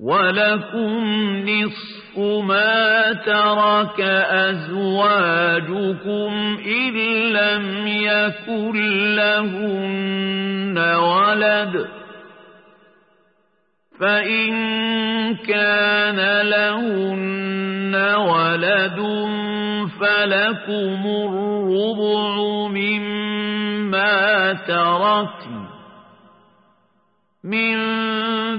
ولكم نصف ما ترك أزواجكم إن لم يكن لهن ولد فإن كان لهن ولد فلكم الربع مما تركن من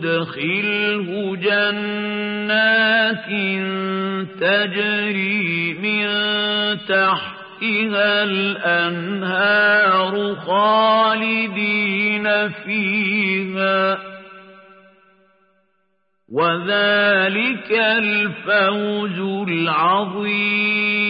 يدخله جنات تجري من تحتها الأنهار خالدين فيها. وذلك الفوز العظيم.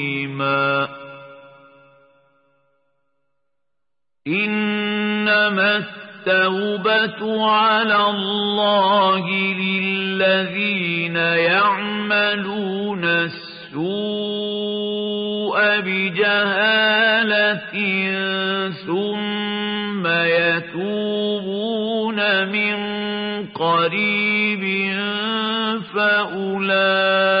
إنما التوبة على الله للذين يعملون السوء بجهالة ثم يتوبون من قريب فأولئك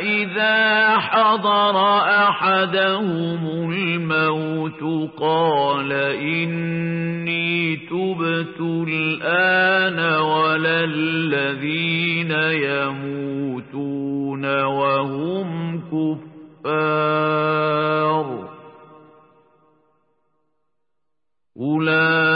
إذا حضر أحدهم الموت قال إني تبت الآن ولا الذين يموتون وهم كفار أولئك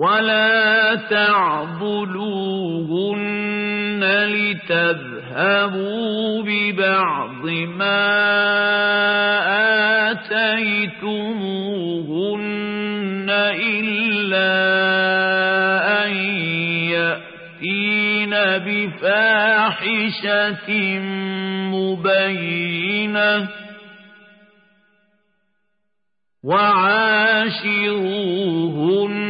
ولا تعضلوهن لتذهبوا ببعض ما آتيتموهن إلا أن يأتين بفاحشة مبينة وعاشروهن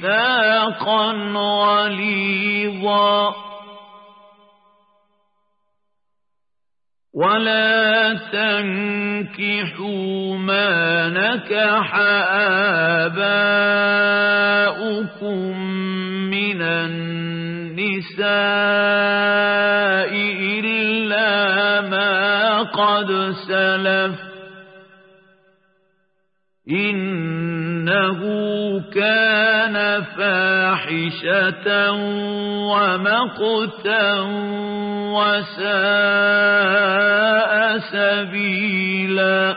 ميثاقا غليظا. ولا تنكحوا ما نكح آباؤكم من النساء إلا ما قد سلف. إنه كان فاحشة ومقتا وساء سبيلا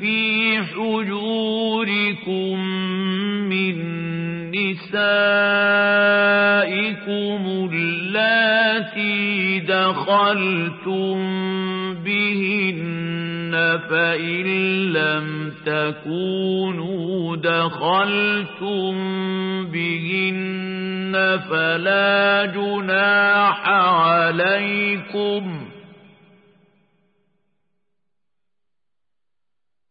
في حجوركم من نسائكم اللاتي دخلتم بهن فإن لم تكونوا دخلتم بهن فلا جناح عليكم